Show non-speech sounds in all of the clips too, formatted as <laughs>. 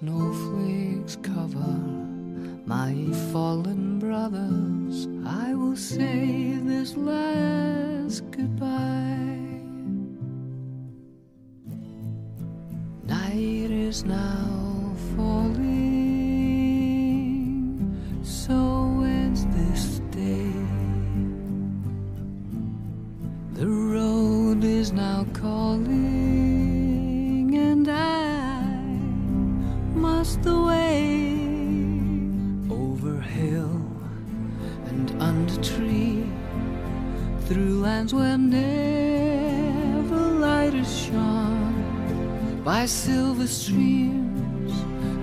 snow. Shone, by silver streams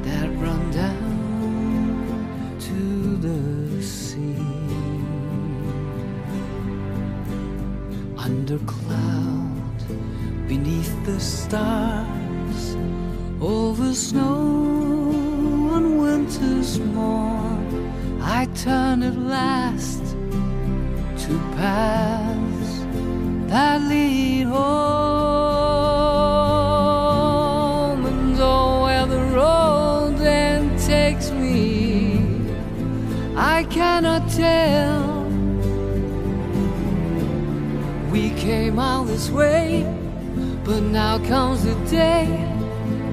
that run down to the sea. Under cloud, beneath the stars, over snow on winter's morn, I turn at last to paths that lead home. But now comes the day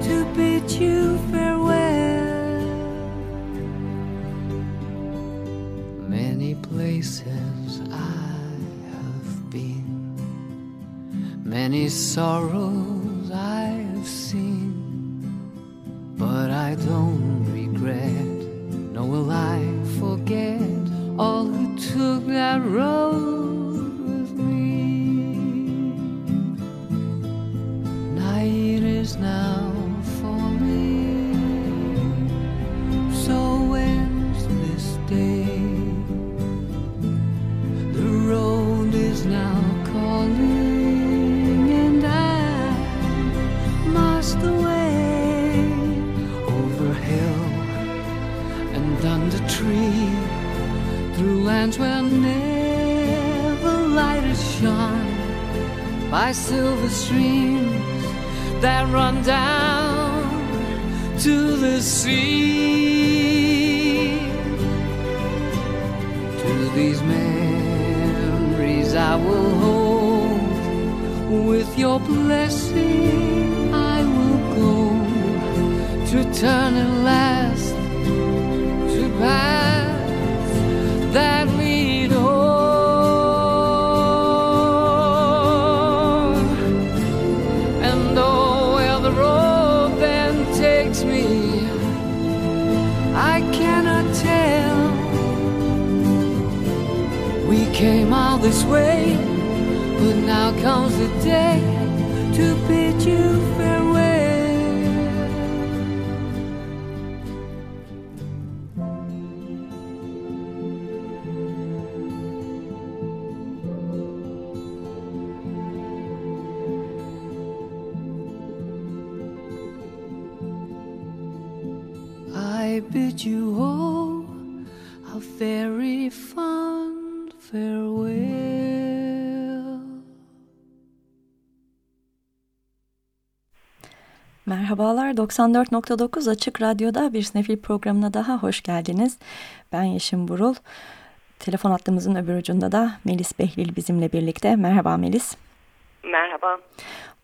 to bid you farewell. Many places I have been, many sorrows I will hold. With your blessing, I will go to turn at last to paths this way, but now comes the day to bid you Merhabalar 94.9 Açık Radyo'da bir Snefil programına daha hoş geldiniz. Ben Yeşim Burul. Telefon hattımızın öbür ucunda da Melis Behlil bizimle birlikte. Merhaba Melis. Merhaba.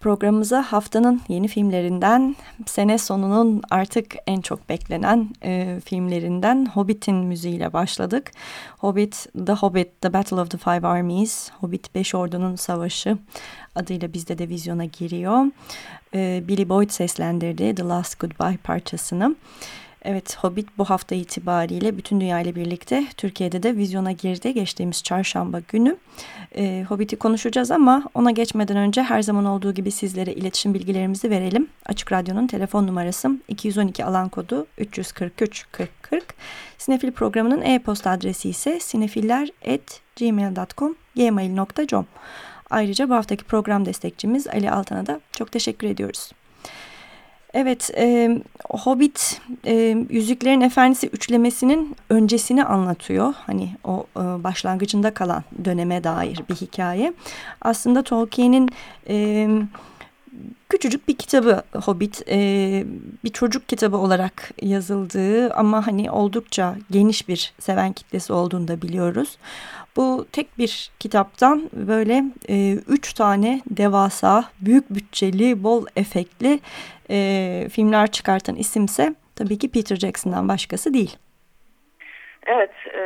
Programımıza haftanın yeni filmlerinden, sene sonunun artık en çok beklenen e, filmlerinden Hobbit'in müziğiyle başladık. Hobbit, The Hobbit, The Battle of the Five Armies, Hobbit Beş Ordu'nun Savaşı adıyla bizde de vizyona giriyor. E, Billy Boyd seslendirdi The Last Goodbye parçasını. Evet Hobbit bu hafta itibariyle bütün dünya ile birlikte Türkiye'de de vizyona girdi geçtiğimiz çarşamba günü. E, Hobbit'i konuşacağız ama ona geçmeden önce her zaman olduğu gibi sizlere iletişim bilgilerimizi verelim. Açık Radyo'nun telefon numarası 212 alan kodu 343 40 40. Sinefil programının e-posta adresi ise sinefiller.gmail.com gmail.com Ayrıca bu haftaki program destekçimiz Ali Altan'a da çok teşekkür ediyoruz. Evet, e, Hobbit e, Yüzüklerin Efendisi üçlemesinin öncesini anlatıyor. Hani o e, başlangıcında kalan döneme dair bir hikaye. Aslında Tolkien'in e, küçücük bir kitabı Hobbit. E, bir çocuk kitabı olarak yazıldığı ama hani oldukça geniş bir seven kitlesi olduğunu da biliyoruz. Bu tek bir kitaptan böyle e, üç tane devasa, büyük bütçeli, bol efektli e, filmler çıkartan isimse tabii ki Peter Jackson'dan başkası değil. Evet, e,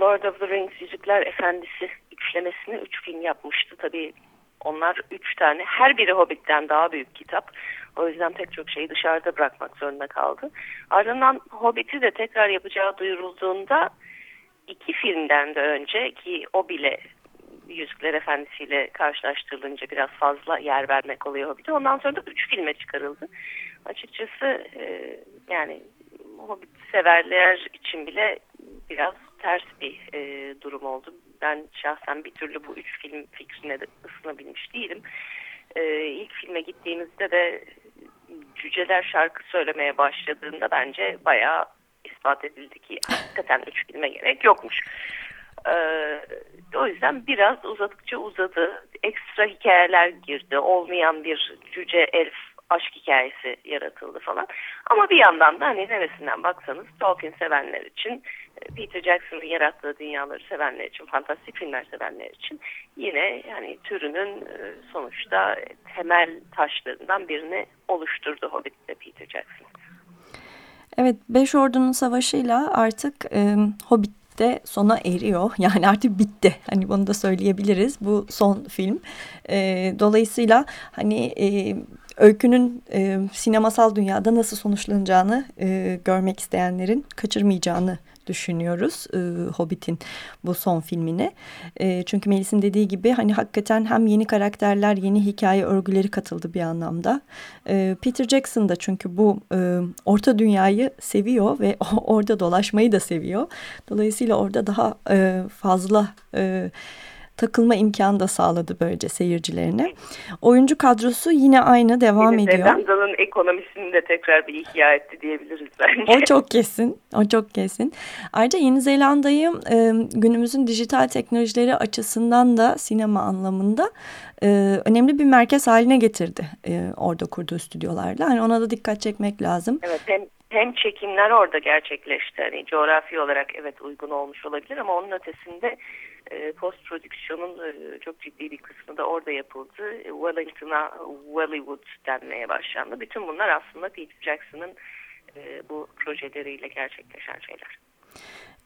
Lord of the Rings Yüzükler Efendisi üçlemesini üç film yapmıştı. Tabii onlar üç tane, her biri Hobbit'ten daha büyük kitap. O yüzden pek çok şeyi dışarıda bırakmak zorunda kaldı. Ardından Hobbit'i de tekrar yapacağı duyurulduğunda iki filmden de önce ki o bile Yüzükler Efendisi ile karşılaştırılınca biraz fazla yer vermek oluyor Hobbit'e. Ondan sonra da üç filme çıkarıldı. Açıkçası e, yani Hobbit severler için bile biraz ters bir e, durum oldu. Ben şahsen bir türlü bu üç film fikrine de ısınabilmiş değilim. E, ilk filme gittiğimizde de cüceler şarkı söylemeye başladığında bence bayağı ispat edildi ki hakikaten üç filme gerek yokmuş. Ee, o yüzden biraz uzadıkça uzadı. Ekstra hikayeler girdi. Olmayan bir cüce elf aşk hikayesi yaratıldı falan. Ama bir yandan da hani neresinden baksanız Tolkien sevenler için e, Peter Jackson'ın yarattığı dünyaları sevenler için, fantastik filmler sevenler için yine yani türünün e, sonuçta temel taşlarından birini oluşturdu Hobbit'te Peter Jackson. Evet, Beş Ordu'nun savaşıyla artık e, Hobbit de sona eriyor. <laughs> Yani artık bitti. Hani bunu da söyleyebiliriz. Bu son film. E, dolayısıyla hani e, öykünün e, sinemasal dünyada nasıl sonuçlanacağını e, görmek isteyenlerin kaçırmayacağını düşünüyoruz e, Hobbit'in bu son filmini. E, çünkü Melis'in dediği gibi hani hakikaten hem yeni karakterler, yeni hikaye örgüleri katıldı bir anlamda. E, Peter Jackson da çünkü bu e, orta dünyayı seviyor ve <laughs> orada dolaşmayı da seviyor. Dolayısıyla orada daha e, fazla... E, takılma imkanı da sağladı böylece seyircilerine. Oyuncu kadrosu yine aynı devam Yeni ediyor. Zelanda'nın ekonomisini de tekrar bir ihya etti diyebiliriz bence. O çok kesin. O çok kesin. Ayrıca Yeni Zelanda'yı e, günümüzün dijital teknolojileri açısından da sinema anlamında e, önemli bir merkez haline getirdi e, orada kurduğu stüdyolarla. Hani ona da dikkat çekmek lazım. Evet hem hem çekimler orada gerçekleşti. Hani coğrafi olarak evet uygun olmuş olabilir ama onun ötesinde post prodüksiyonun e, çok ciddi bir kısmı da orada yapıldı. E, Wellington'a Wellywood denmeye başlandı. Bütün bunlar aslında Peter Jackson'ın e, bu projeleriyle gerçekleşen şeyler.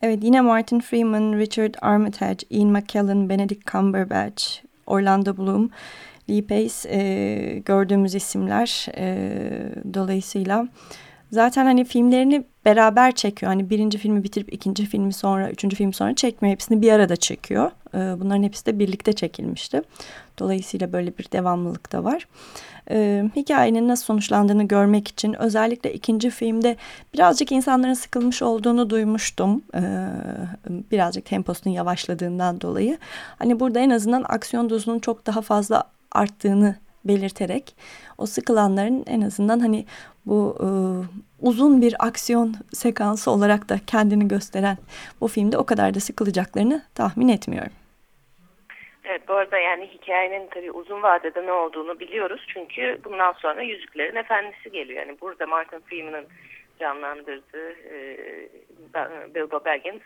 Evet yine Martin Freeman, Richard Armitage, Ian McKellen, Benedict Cumberbatch, Orlando Bloom, Lee Pace e, gördüğümüz isimler. E, dolayısıyla zaten hani filmlerini beraber çekiyor. Hani birinci filmi bitirip ikinci filmi sonra, üçüncü filmi sonra çekmiyor. Hepsini bir arada çekiyor. Ee, bunların hepsi de birlikte çekilmişti. Dolayısıyla böyle bir devamlılık da var. Ee, hikayenin nasıl sonuçlandığını görmek için özellikle ikinci filmde birazcık insanların sıkılmış olduğunu duymuştum. Ee, birazcık temposunun yavaşladığından dolayı. Hani burada en azından aksiyon dozunun çok daha fazla arttığını belirterek o sıkılanların en azından hani bu e, uzun bir aksiyon sekansı olarak da kendini gösteren bu filmde o kadar da sıkılacaklarını tahmin etmiyorum. Evet bu arada yani hikayenin tabii uzun vadede ne olduğunu biliyoruz. Çünkü bundan sonra Yüzüklerin Efendisi geliyor. Yani burada Martin Freeman'ın canlandırdığı e, Bilbo Baggins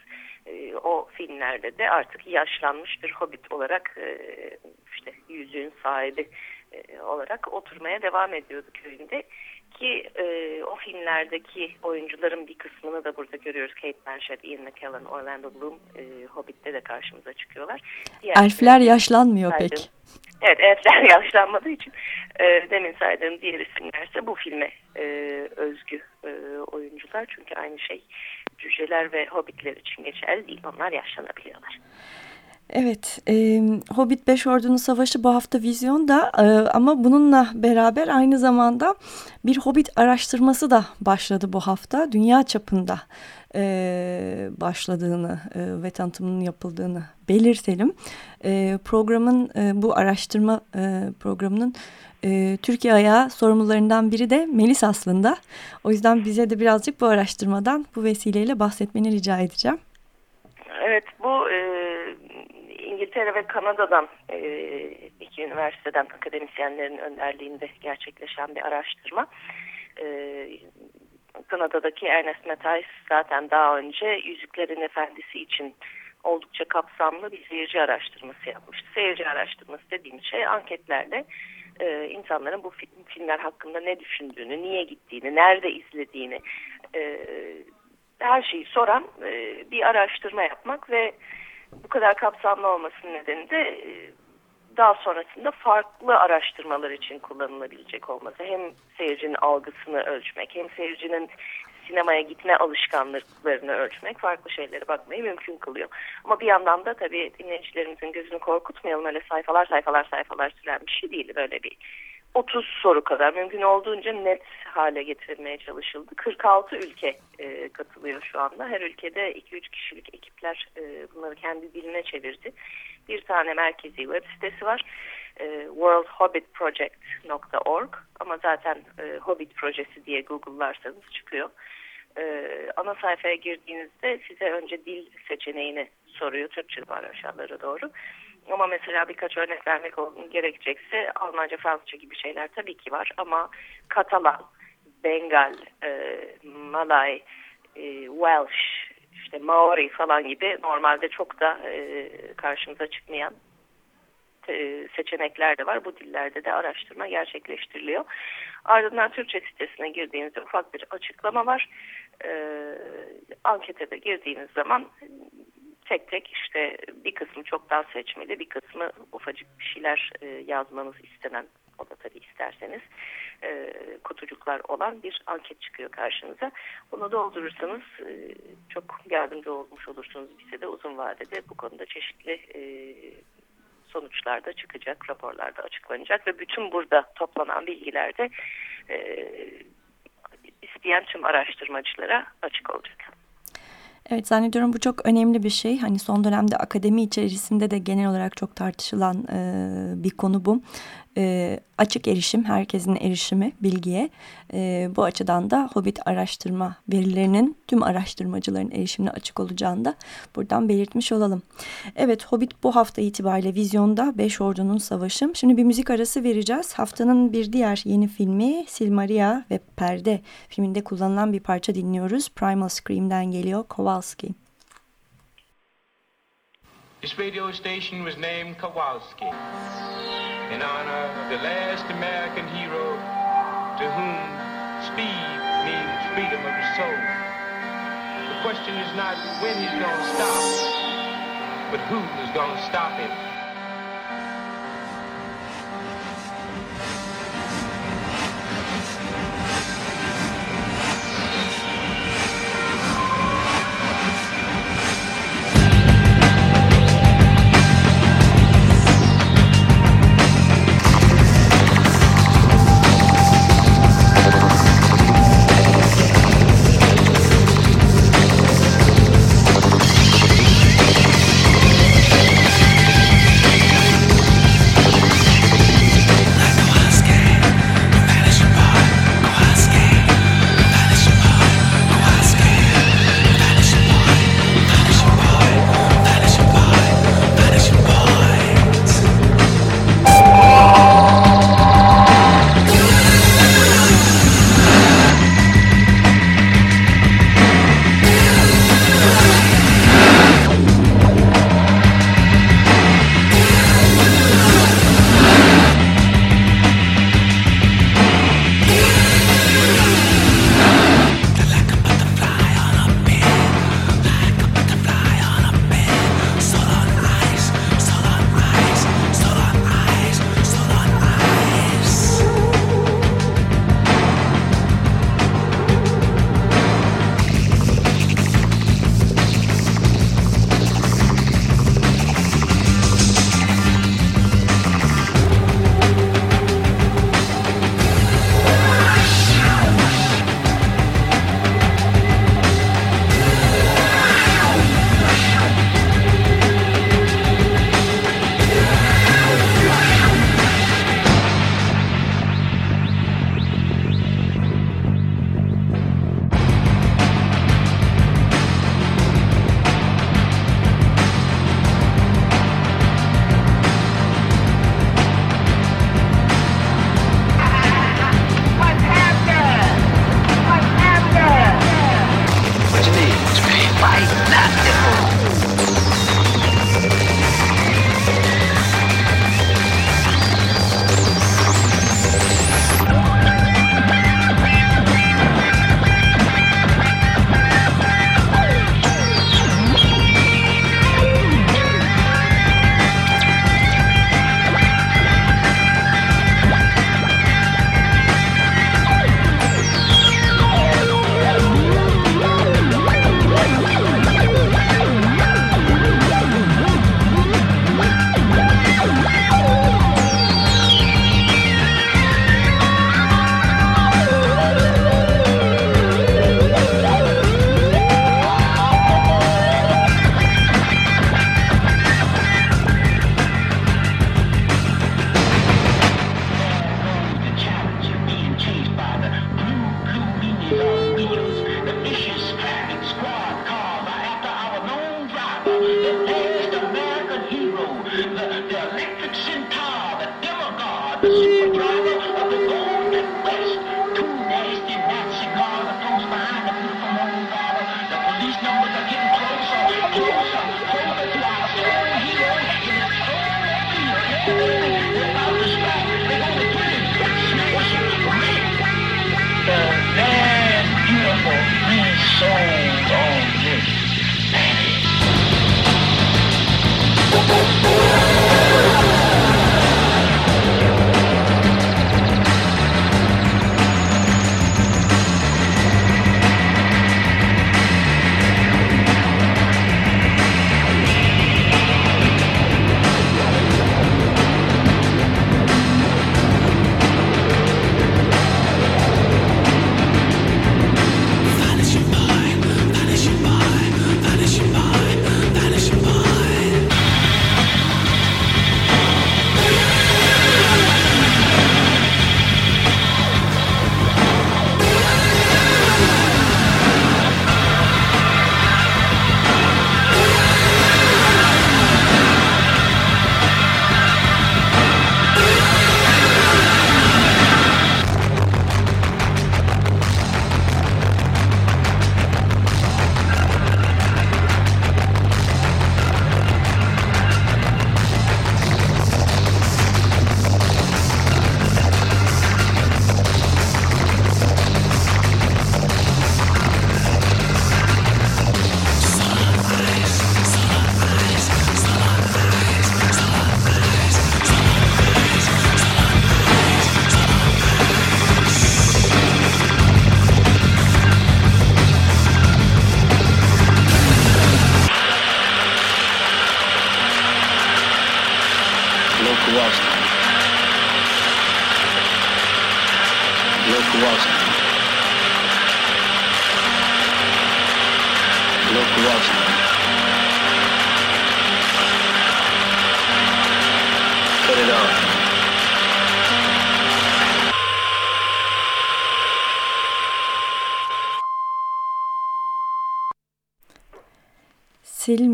e, o filmlerde de artık yaşlanmış bir hobbit olarak e, işte yüzüğün sahibi e, olarak oturmaya devam ediyordu köyünde. Ki e, o filmlerdeki oyuncuların bir kısmını da burada görüyoruz. Kate Blanchett, Ian McKellen, Orlando Bloom, e, Hobbit'te de karşımıza çıkıyorlar. Diğer Elfler yaşlanmıyor saydığım, pek. Evet, elfler <laughs> yaşlanmadığı için e, demin saydığım diğer isimlerse bu filme e, özgü e, oyuncular. Çünkü aynı şey cüceler ve hobbitler için geçerli değil. Onlar yaşlanabiliyorlar. Evet, e, Hobbit Beş Ordu'nun Savaşı bu hafta vizyonda e, ama bununla beraber aynı zamanda bir Hobbit araştırması da başladı bu hafta. Dünya çapında e, başladığını e, ve tanıtımının yapıldığını belirtelim. E, programın e, bu araştırma e, programının e, Türkiye ayağı sorumlularından biri de Melis aslında. O yüzden bize de birazcık bu araştırmadan bu vesileyle bahsetmeni rica edeceğim. Evet bu e, İngiltere ve Kanada'dan e, iki üniversiteden akademisyenlerin önderliğinde gerçekleşen bir araştırma. E, Kanada'daki Ernest Matthijs zaten daha önce Yüzüklerin Efendisi için oldukça kapsamlı bir seyirci araştırması yapmıştı. Seyirci araştırması dediğim şey anketlerle e, insanların bu film, filmler hakkında ne düşündüğünü, niye gittiğini, nerede izlediğini e, her şeyi soran e, bir araştırma yapmak ve bu kadar kapsamlı olmasının nedeni de e, daha sonrasında farklı araştırmalar için kullanılabilecek olması. Hem seyircinin algısını ölçmek hem seyircinin sinemaya gitme alışkanlıklarını ölçmek farklı şeylere bakmayı mümkün kılıyor. Ama bir yandan da tabii dinleyicilerimizin gözünü korkutmayalım öyle sayfalar sayfalar sayfalar süren bir şey değil. Böyle bir 30 soru kadar mümkün olduğunca net hale getirilmeye çalışıldı. 46 ülke e, katılıyor şu anda. Her ülkede 2-3 kişilik ekipler e, bunları kendi diline çevirdi. Bir tane merkezi web sitesi var. E, worldhobbitproject.org ama zaten e, Hobbit projesi diye Google'larsanız çıkıyor. E, ana sayfaya girdiğinizde size önce dil seçeneğini soruyor. Türkçe var aşağılara doğru. Ama mesela birkaç örnek vermek gerekecekse Almanca, Fransızca gibi şeyler tabii ki var. Ama Katalan, Bengal, e, Malay, e, Welsh, işte Maori falan gibi normalde çok da e, karşımıza çıkmayan e, seçenekler de var. Bu dillerde de araştırma gerçekleştiriliyor. Ardından Türkçe sitesine girdiğinizde ufak bir açıklama var. E, ankete de girdiğiniz zaman tek tek işte bir kısmı çoktan seçmeli, bir kısmı ufacık bir şeyler e, yazmanız istenen, o da tabii isterseniz e, kutucuklar olan bir anket çıkıyor karşınıza. Bunu doldurursanız e, çok yardımcı olmuş olursunuz bize de uzun vadede bu konuda çeşitli e, sonuçlar da çıkacak, raporlarda açıklanacak ve bütün burada toplanan bilgiler de e, isteyen tüm araştırmacılara açık olacak. Evet zannediyorum bu çok önemli bir şey. Hani son dönemde akademi içerisinde de genel olarak çok tartışılan e, bir konu bu e, açık erişim, herkesin erişimi bilgiye. E, bu açıdan da Hobbit araştırma verilerinin tüm araştırmacıların erişimine açık olacağını da buradan belirtmiş olalım. Evet Hobbit bu hafta itibariyle vizyonda Beş Ordu'nun Savaşı. Şimdi bir müzik arası vereceğiz. Haftanın bir diğer yeni filmi Silmaria ve Perde filminde kullanılan bir parça dinliyoruz. Primal Scream'den geliyor Kowalski. This radio station was named Kowalski in honor of the last American hero to whom speed means freedom of the soul. The question is not when he's going to stop, but who is going to stop him.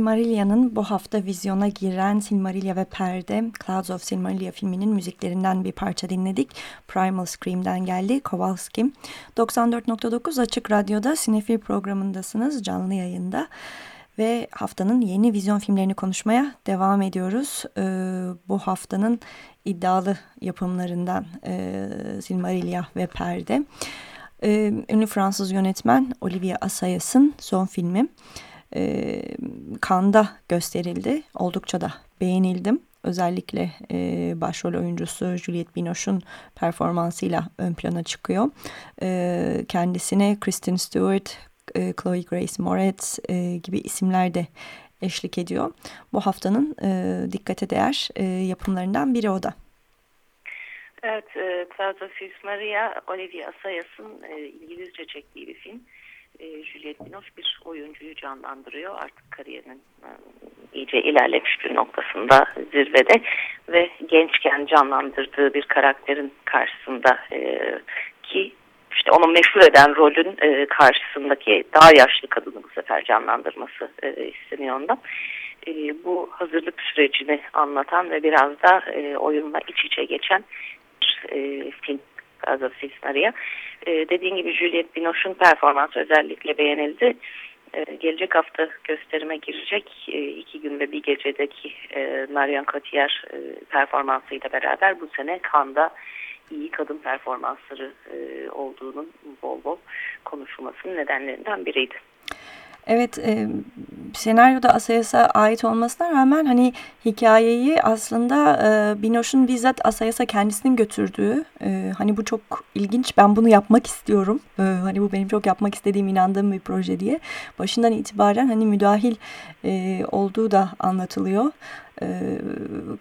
Silmarilla'nın bu hafta vizyona giren Silmarilla ve Perde, Clouds of Silmarillion filminin müziklerinden bir parça dinledik. Primal Scream'den geldi, Kowalski. 94.9 Açık Radyo'da Sinefil programındasınız, canlı yayında. Ve haftanın yeni vizyon filmlerini konuşmaya devam ediyoruz. Ee, bu haftanın iddialı yapımlarından e, Silmarillion ve Perde. Ee, ünlü Fransız yönetmen Olivier Assayas'ın son filmi e, Kanda gösterildi. Oldukça da beğenildim. Özellikle e, başrol oyuncusu Juliette Binoche'un performansıyla ön plana çıkıyor. E, kendisine Kristen Stewart, e, Chloe Grace Moretz e, gibi isimler de eşlik ediyor. Bu haftanın e, dikkate değer e, yapımlarından biri o da. Evet, e, Clouds of Maria, Olivia Assayas'ın e, İngilizce çektiği bir film e, Juliette Binoche bir oyuncuyu canlandırıyor. Artık kariyerinin e, iyice ilerlemiş bir noktasında zirvede ve gençken canlandırdığı bir karakterin karşısında e, ki işte onu meşhur eden rolün karşısındaki daha yaşlı kadını bu sefer canlandırması isteniyor ondan. Bu hazırlık sürecini anlatan ve biraz da oyunla iç içe geçen bir film Gazafis Maria. E, dediğin gibi Juliette Binoche'un performansı özellikle beğenildi. E, gelecek hafta gösterime girecek e, iki gün ve bir gecedeki e, Marion Cotillard e, performansıyla beraber bu sene Kanda iyi kadın performansları e, olduğunun bol bol konuşulmasının nedenlerinden biriydi. Evet, e, senaryoda Asayas'a ait olmasına rağmen hani hikayeyi aslında e, Binoche'un bizzat Asayas'a kendisinin götürdüğü, e, hani bu çok ilginç, ben bunu yapmak istiyorum, e, hani bu benim çok yapmak istediğim, inandığım bir proje diye başından itibaren hani müdahil e, olduğu da anlatılıyor. E,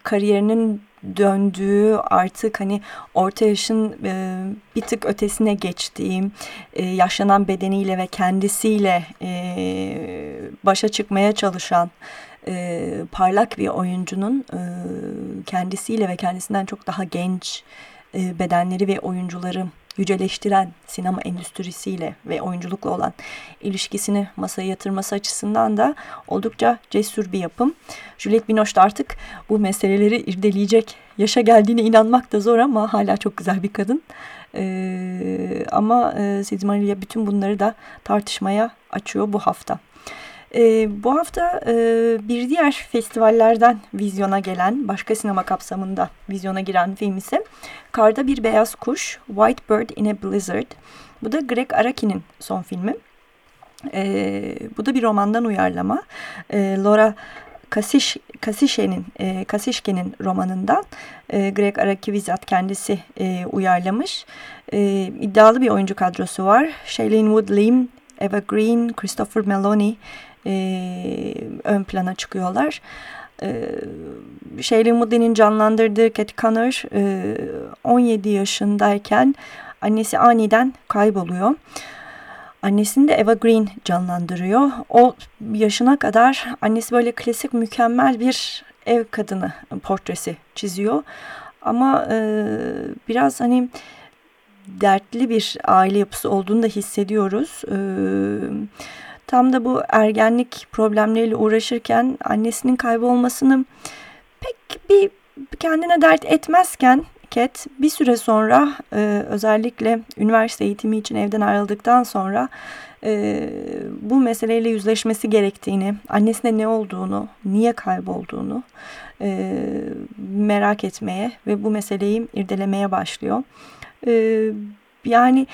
kariyerinin döndüğü artık hani orta yaşın e, bir tık ötesine geçtiğim e, yaşlanan bedeniyle ve kendisiyle e, başa çıkmaya çalışan e, parlak bir oyuncunun e, kendisiyle ve kendisinden çok daha genç e, bedenleri ve oyuncuları yüceleştiren sinema endüstrisiyle ve oyunculukla olan ilişkisini masaya yatırması açısından da oldukça cesur bir yapım. Juliette Binoche artık bu meseleleri irdeleyecek yaşa geldiğine inanmak da zor ama hala çok güzel bir kadın. E, ama e, Sigmaria bütün bunları da tartışmaya açıyor bu hafta. E, bu hafta e, bir diğer festivallerden vizyona gelen, başka sinema kapsamında vizyona giren film ise Karda Bir Beyaz Kuş, White Bird in a Blizzard. Bu da Greg Araki'nin son filmi. E, bu da bir romandan uyarlama. E, Laura Kasiş, e, romanından e, Greg Araki bizzat kendisi e, uyarlamış. E, iddialı bir oyuncu kadrosu var. Shailene Woodley, Eva Green, Christopher Meloni e, ön plana çıkıyorlar. E, Shailene Woodley'nin canlandırdığı Cat Connor e, 17 yaşındayken annesi aniden kayboluyor. Annesini de Eva Green canlandırıyor. O yaşına kadar annesi böyle klasik mükemmel bir ev kadını portresi çiziyor. Ama e, biraz hani dertli bir aile yapısı olduğunu da hissediyoruz. E, tam da bu ergenlik problemleriyle uğraşırken annesinin kaybolmasını pek bir kendine dert etmezken Cat bir süre sonra e, özellikle üniversite eğitimi için evden ayrıldıktan sonra e, bu meseleyle yüzleşmesi gerektiğini, annesine ne olduğunu, niye kaybolduğunu e, merak etmeye ve bu meseleyi irdelemeye başlıyor. E, yani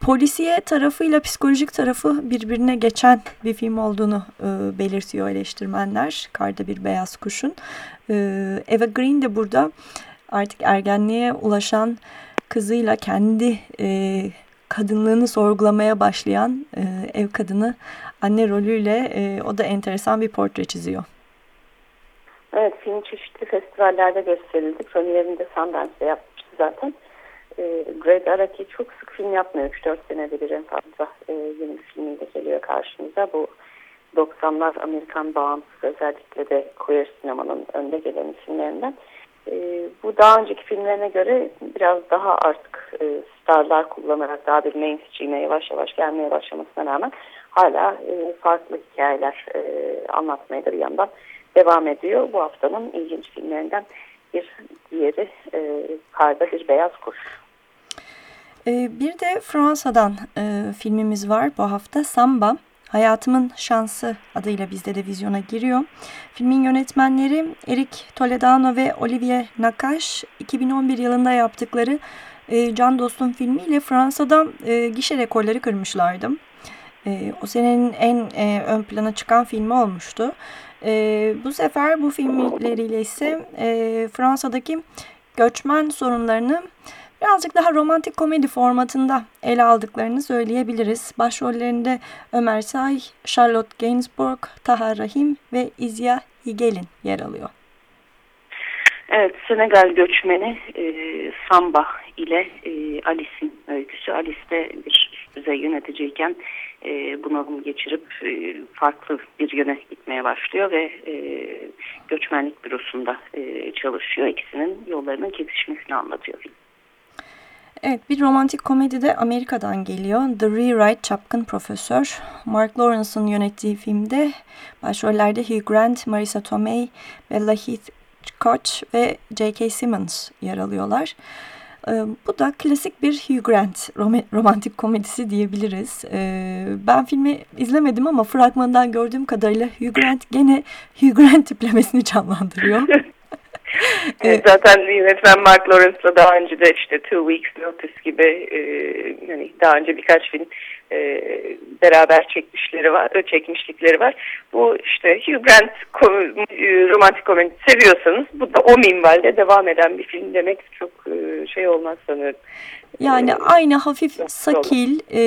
polisiye tarafıyla psikolojik tarafı birbirine geçen bir film olduğunu e, belirtiyor eleştirmenler. Karda bir beyaz kuşun. E, Eva Green de burada artık ergenliğe ulaşan kızıyla kendi e, kadınlığını sorgulamaya başlayan e, ev kadını anne rolüyle e, o da enteresan bir portre çiziyor. Evet film çeşitli festivallerde gösterildi. Premierini de Sundance'de yapmıştı zaten. E, Greg Araki çok sık film yapmıyor. 3-4 senede bir en fazla e, yeni bir filmiyle geliyor karşımıza. Bu 90'lar Amerikan bağımsız özellikle de queer sinemanın önde gelen filmlerinden. E, bu daha önceki filmlerine göre biraz daha artık e, starlar kullanarak daha bir mainstream'e yavaş yavaş gelmeye başlamasına rağmen hala e, farklı hikayeler e, anlatmaya da bir yandan devam ediyor. Bu haftanın ilginç filmlerinden bir diğeri e, Karda Bir Beyaz Kuş. E, bir de Fransa'dan e, filmimiz var bu hafta Samba. Hayatımın Şansı adıyla bizde de vizyona giriyor. Filmin yönetmenleri Eric Toledano ve Olivier Nakache 2011 yılında yaptıkları e, Can Dostum filmiyle Fransa'da e, gişe rekorları kırmışlardı. O senenin en ön plana çıkan filmi olmuştu. Bu sefer bu filmleriyle ise Fransa'daki göçmen sorunlarını birazcık daha romantik komedi formatında ele aldıklarını söyleyebiliriz. Başrollerinde Ömer Say, Charlotte Gainsbourg, Taha Rahim ve İzya Higelin yer alıyor. Evet, Senegal göçmeni e, Samba ile e, Alice'in öyküsü. Alice de bir üst düzey yöneticiyken e, bunalım geçirip e, farklı bir yöne gitmeye başlıyor ve e, göçmenlik bürosunda e, çalışıyor. İkisinin yollarının kesişmesini anlatıyor film. Evet bir romantik komedi de Amerika'dan geliyor. The Rewrite Çapkın Profesör. Mark Lawrence'ın yönettiği filmde başrollerde Hugh Grant, Marisa Tomei, Bella Koch ve J.K. Simmons yer alıyorlar. Ee, bu da klasik bir Hugh Grant rom romantik komedisi diyebiliriz. Ee, ben filmi izlemedim ama fragmandan gördüğüm kadarıyla Hugh Grant gene Hugh Grant tiplemesini canlandırıyor. <laughs> evet. Zaten yönetmen Mark Lawrence'la daha önce de işte Two Weeks Notice gibi e, yani daha önce birkaç film e, beraber çekmişleri var, e, çekmişlikleri var. Bu işte Hugh Grant ko e, romantik komedi seviyorsanız bu da o minvalde devam eden bir film demek çok e, şey olmaz sanıyorum. Yani ee, aynı hafif sakil, e,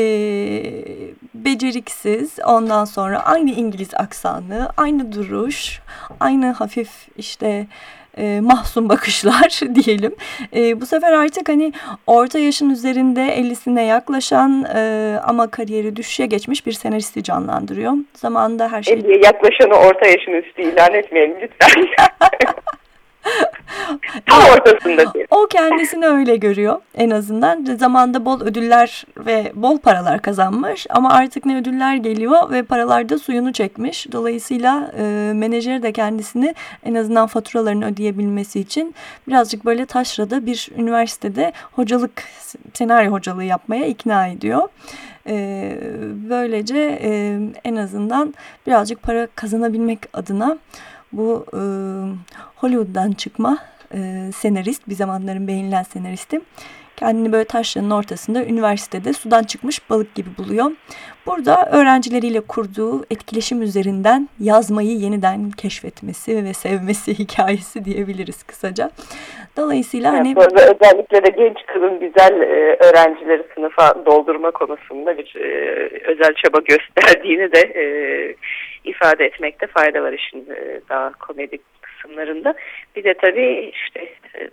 beceriksiz, ondan sonra aynı İngiliz aksanı, aynı duruş, aynı hafif işte e, mahzun bakışlar <laughs> diyelim. E, bu sefer artık hani orta yaşın üzerinde 50'sine yaklaşan e, ama kariyeri düşüşe geçmiş bir senaristi canlandırıyor. Zamanında her şey... 50'ye yaklaşanı orta yaşın üstü ilan etmeyelim lütfen. <laughs> <laughs> Tam ortasında diye. O kendisini öyle görüyor en azından. Zamanda bol ödüller ve bol paralar kazanmış ama artık ne ödüller geliyor ve paralar da suyunu çekmiş. Dolayısıyla e, menajeri de kendisini en azından faturalarını ödeyebilmesi için birazcık böyle taşrada bir üniversitede hocalık, senaryo hocalığı yapmaya ikna ediyor. E, böylece e, en azından birazcık para kazanabilmek adına bu e, Hollywood'dan çıkma e, senarist, bir zamanların beğenilen senaristim. Kendini böyle taşların ortasında üniversitede sudan çıkmış balık gibi buluyor. Burada öğrencileriyle kurduğu etkileşim üzerinden yazmayı yeniden keşfetmesi ve sevmesi <laughs> hikayesi diyebiliriz kısaca. Dolayısıyla yani hani... Özellikle de genç kızın güzel e, öğrencileri sınıfa doldurma konusunda bir e, özel çaba gösterdiğini de e, ifade etmekte fayda var işin e, daha komedi kısımlarında. Bir de tabii işte e,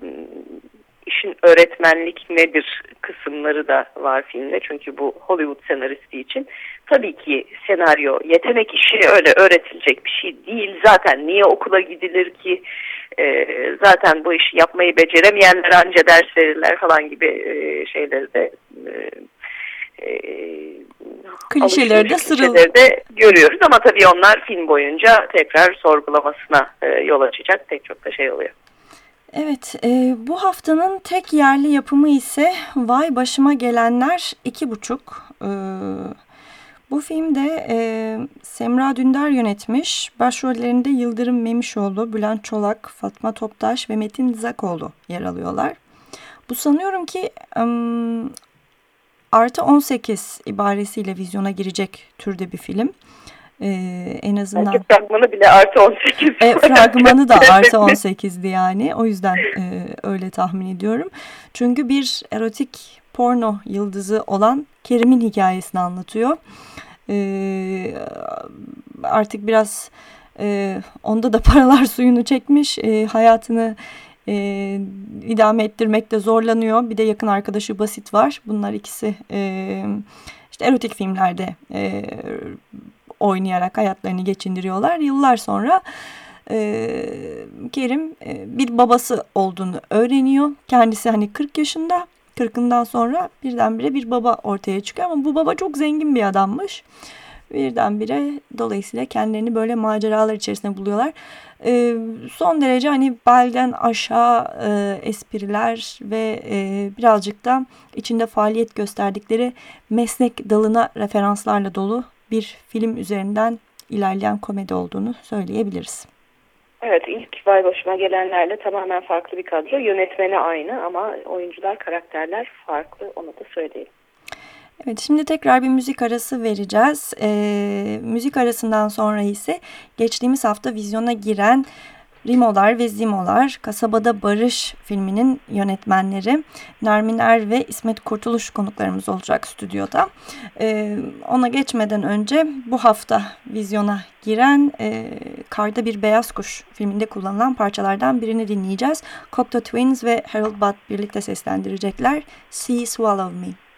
işin öğretmenlik nedir kısımları da var filmde. Çünkü bu Hollywood senaristi için tabii ki senaryo yetenek işi öyle öğretilecek bir şey değil. Zaten niye okula gidilir ki? E, zaten bu işi yapmayı beceremeyenler anca ders verirler falan gibi e, şeyleri de e, e, klişeleri de sırıl. de görüyoruz ama tabii onlar film boyunca tekrar sorgulamasına e, yol açacak pek çok da şey oluyor. Evet, e, bu haftanın tek yerli yapımı ise Vay Başıma Gelenler iki buçuk. E, bu filmde e, Semra Dündar yönetmiş. Başrollerinde Yıldırım Memişoğlu, Bülent Çolak, Fatma Toptaş ve Metin Zakoğlu yer alıyorlar. Bu sanıyorum ki um, artı 18 ibaresiyle vizyona girecek türde bir film. Ee, en azından. Belki fragmanı bile artı 18. E, fragmanı da artı 18'di yani. O yüzden e, öyle tahmin ediyorum. Çünkü bir erotik porno yıldızı olan Kerim'in hikayesini anlatıyor. E, artık biraz e, onda da <laughs> paralar suyunu çekmiş. E, hayatını e, idame ettirmekte zorlanıyor. Bir de yakın arkadaşı Basit var. Bunlar ikisi e, işte erotik filmlerde e, oynayarak hayatlarını geçindiriyorlar. Yıllar sonra e, Kerim e, bir babası olduğunu öğreniyor. Kendisi hani 40 yaşında. 40'ından sonra birdenbire bir baba ortaya çıkıyor ama bu baba çok zengin bir adammış. Birdenbire dolayısıyla kendilerini böyle maceralar içerisinde buluyorlar. E, son derece hani belden aşağı e, espriler ve e, birazcık da içinde faaliyet gösterdikleri meslek dalına referanslarla dolu bir film üzerinden ilerleyen komedi olduğunu söyleyebiliriz. Evet ilk vay başıma gelenlerle tamamen farklı bir kadro. Yönetmeni aynı ama oyuncular, karakterler farklı onu da söyleyelim. Evet şimdi tekrar bir müzik arası vereceğiz. Ee, müzik arasından sonra ise geçtiğimiz hafta vizyona giren Rimolar ve Zimolar, Kasabada Barış filminin yönetmenleri Nermin Er ve İsmet Kurtuluş konuklarımız olacak stüdyoda. Ee, ona geçmeden önce bu hafta vizyona giren e, Karda Bir Beyaz Kuş filminde kullanılan parçalardan birini dinleyeceğiz. Cocteau Twins ve Harold Budd birlikte seslendirecekler. See Swallow Me.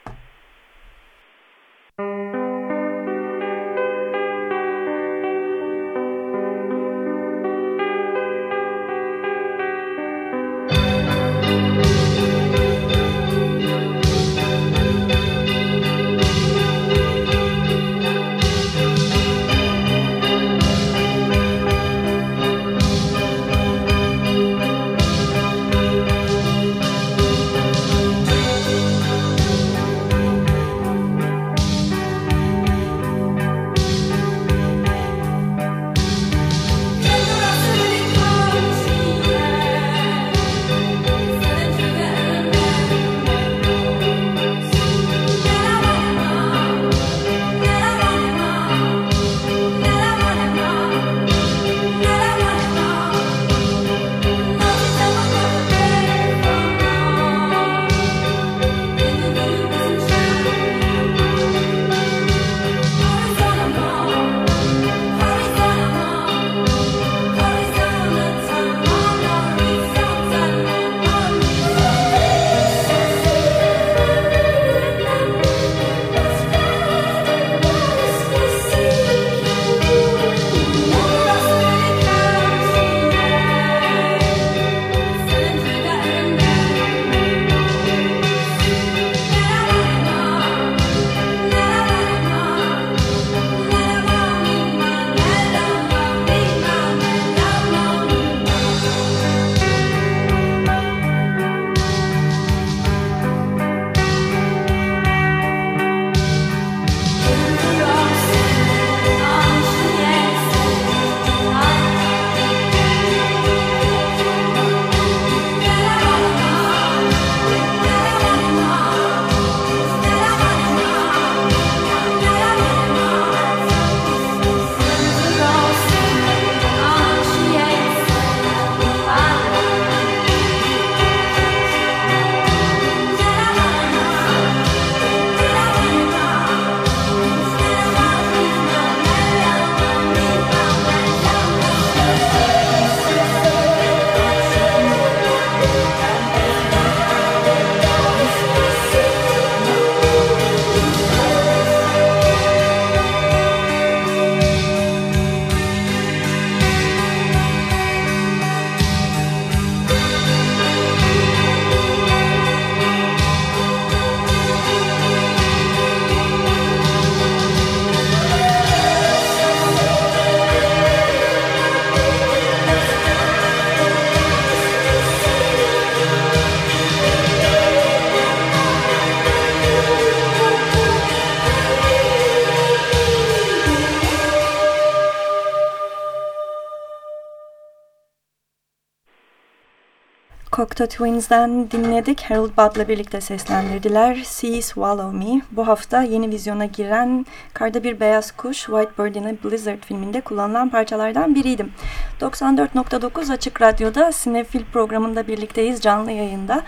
Cocteau Twins'den dinledik. Harold Budd'la birlikte seslendirdiler. Sea Swallow Me. Bu hafta yeni vizyona giren Karda Bir Beyaz Kuş, White Bird in a Blizzard filminde kullanılan parçalardan biriydim. 94.9 Açık Radyo'da Sinefil programında birlikteyiz canlı yayında.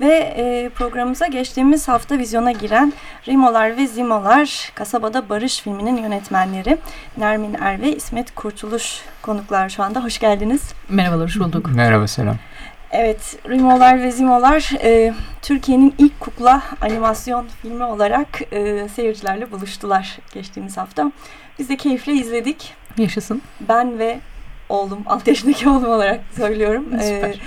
Ve e, programımıza geçtiğimiz hafta vizyona giren Rimolar ve Zimolar Kasabada Barış filminin yönetmenleri Nermin Er ve İsmet Kurtuluş konuklar şu anda. Hoş geldiniz. Merhabalar, hoş bulduk. Merhaba, selam. Evet, Rimolar ve Zimolar e, Türkiye'nin ilk kukla animasyon filmi olarak e, seyircilerle buluştular geçtiğimiz hafta. Biz de keyifle izledik. Yaşasın. Ben ve oğlum, 6 yaşındaki <laughs> oğlum olarak söylüyorum. Süper. E,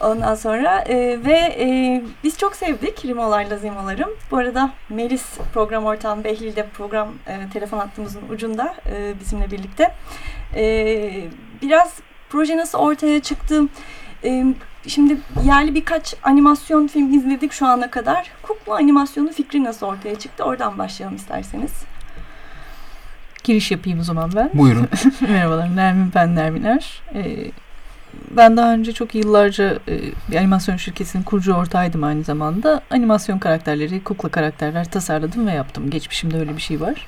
ondan sonra e, ve e, biz çok sevdik Rimolarla Zimolar'ım. Bu arada Melis program ortağım Behlil de program e, telefon hattımızın ucunda e, bizimle birlikte. E, biraz proje nasıl ortaya çıktı? E, Şimdi yerli birkaç animasyon film izledik şu ana kadar. Kukla animasyonu fikri nasıl ortaya çıktı? Oradan başlayalım isterseniz. Giriş yapayım o zaman ben. Buyurun. <laughs> Merhabalar, Nermin ben Nerminer. Ee, ben daha önce çok yıllarca e, bir animasyon şirketinin kurucu ortağıydım aynı zamanda. Animasyon karakterleri, kukla karakterler tasarladım ve yaptım. Geçmişimde öyle bir şey var.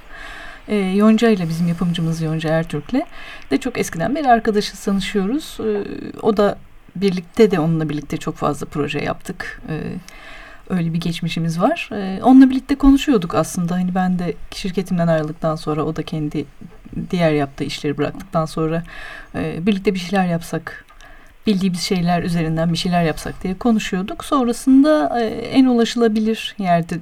E, Yonca ile bizim yapımcımız Yonca Ertürk'le de çok eskiden beri arkadaşız, tanışıyoruz. E, o da birlikte de onunla birlikte çok fazla proje yaptık. E, öyle bir geçmişimiz var. E, onunla birlikte konuşuyorduk aslında. Hani ben de şirketimden ayrıldıktan sonra o da kendi diğer yaptığı işleri bıraktıktan sonra e, birlikte bir şeyler yapsak bildiğimiz şeyler üzerinden bir şeyler yapsak diye konuşuyorduk. Sonrasında e, en ulaşılabilir yerde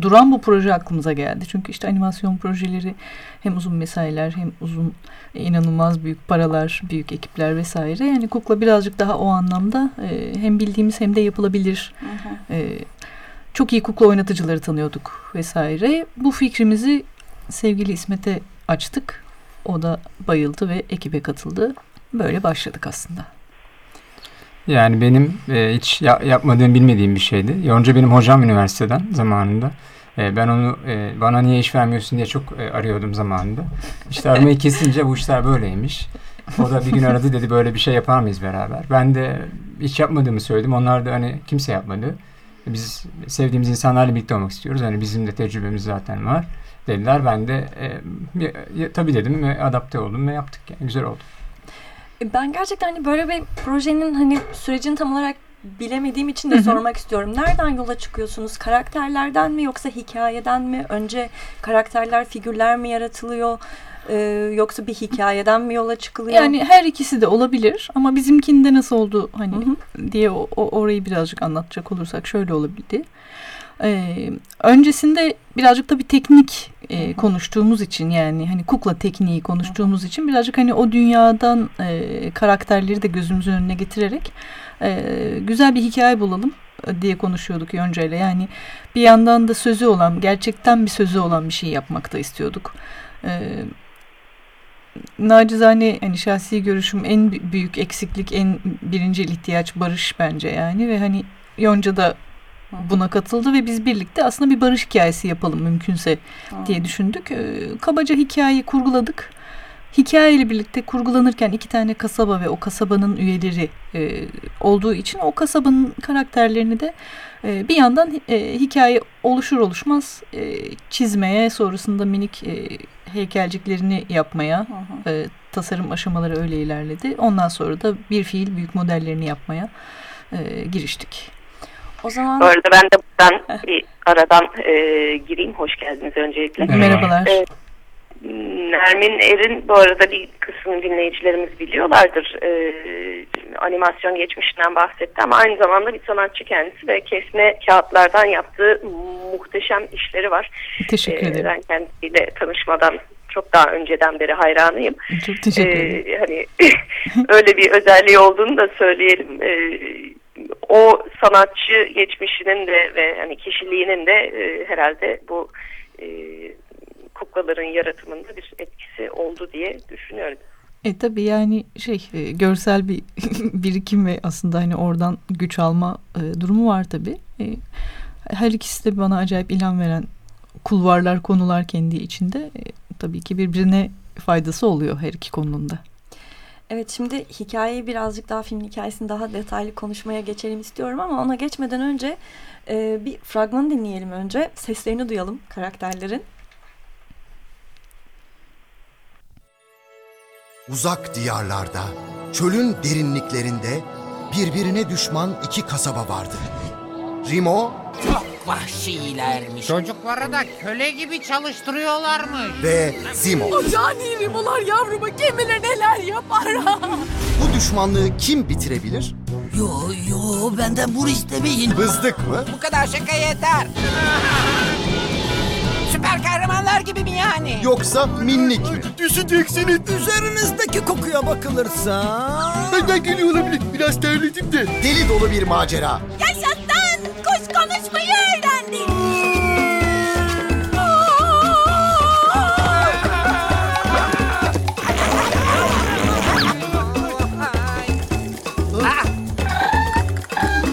duran bu proje aklımıza geldi. Çünkü işte animasyon projeleri hem uzun mesailer hem uzun inanılmaz büyük paralar, büyük ekipler vesaire. Yani kukla birazcık daha o anlamda e, hem bildiğimiz hem de yapılabilir. Hı hı. E, çok iyi kukla oynatıcıları tanıyorduk vesaire. Bu fikrimizi sevgili İsmet'e açtık. O da bayıldı ve ekibe katıldı. Böyle başladık aslında. Yani benim e, hiç ya, yapmadığım bilmediğim bir şeydi. Yonca benim hocam üniversiteden zamanında. E, ben onu e, bana niye iş vermiyorsun diye çok e, arıyordum zamanında. İşte aramayı kesince bu işler böyleymiş. O da bir gün aradı dedi böyle bir şey yapar mıyız beraber. Ben de hiç yapmadığımı söyledim. Onlar da hani kimse yapmadı. Biz sevdiğimiz insanlarla birlikte olmak istiyoruz. Hani bizim de tecrübemiz zaten var dediler. Ben de e, tabii dedim ve adapte oldum ve yaptık. Yani güzel oldu. Ben gerçekten hani böyle bir projenin hani sürecini tam olarak bilemediğim için de Hı-hı. sormak istiyorum. Nereden yola çıkıyorsunuz? Karakterlerden mi yoksa hikayeden mi? Önce karakterler, figürler mi yaratılıyor? Ee, yoksa bir hikayeden mi yola çıkılıyor? Yani her ikisi de olabilir ama bizimkinde nasıl oldu hani Hı-hı. diye o, o orayı birazcık anlatacak olursak şöyle olabildi. Ee, öncesinde birazcık da bir teknik e, konuştuğumuz için yani hani kukla tekniği konuştuğumuz için birazcık hani o dünyadan e, karakterleri de gözümüzün önüne getirerek e, güzel bir hikaye bulalım diye konuşuyorduk Yonca ile. Yani bir yandan da sözü olan, gerçekten bir sözü olan bir şey yapmak da istiyorduk. E, nacizane hani şahsi görüşüm en büyük eksiklik, en birinci ihtiyaç barış bence yani ve hani Yonca da buna katıldı ve biz birlikte aslında bir barış hikayesi yapalım mümkünse diye düşündük. Kabaca hikayeyi kurguladık. Hikayeyle birlikte kurgulanırken iki tane kasaba ve o kasabanın üyeleri e, olduğu için o kasabanın karakterlerini de e, bir yandan e, hikaye oluşur oluşmaz e, çizmeye sonrasında minik e, heykelciklerini yapmaya hı hı. E, tasarım aşamaları öyle ilerledi. Ondan sonra da bir fiil büyük modellerini yapmaya e, giriştik. O zaman... Bu arada ben de buradan bir aradan e, gireyim. Hoş geldiniz öncelikle. Merhabalar. E, Nermin Er'in bu arada bir kısmını dinleyicilerimiz biliyorlardır. E, animasyon geçmişinden bahsetti ama aynı zamanda bir sanatçı kendisi ve kesme kağıtlardan yaptığı muhteşem işleri var. Teşekkür ederim. ben kendisiyle tanışmadan çok daha önceden beri hayranıyım. Çok teşekkür ederim. Ee, hani <laughs> öyle bir özelliği olduğunu da söyleyelim. Ee, o sanatçı geçmişinin de ve hani kişiliğinin de e, herhalde bu e, kuklaların yaratımında bir etkisi oldu diye düşünüyorum. E tabii yani şey e, görsel bir <laughs> birikim ve aslında hani oradan güç alma e, durumu var tabii. E, her ikisi de bana acayip ilham veren kulvarlar konular kendi içinde. E, tabii ki birbirine faydası oluyor her iki konunun da. Evet şimdi hikayeyi birazcık daha film hikayesini daha detaylı konuşmaya geçelim istiyorum ama ona geçmeden önce e, bir fragmanı dinleyelim önce. Seslerini duyalım karakterlerin. Uzak diyarlarda, çölün derinliklerinde birbirine düşman iki kasaba vardı. Rimo Çok vahşilermiş. Çocukları da köle gibi çalıştırıyorlarmış. ve Zimo. O cani rimolar yavruma kim bilir neler yapar. Bu düşmanlığı kim bitirebilir? Yo yo benden bunu istemeyin. Bızdık mı? Bu kadar şaka yeter. Süper kahramanlar gibi mi yani? Yoksa minnik mi? Düşeceksiniz. Üzerinizdeki kokuya bakılırsa... Benden geliyor olabilir. Biraz terledim de. Deli dolu bir macera. Yaşasın! Kuş konuşmayı öğrendik.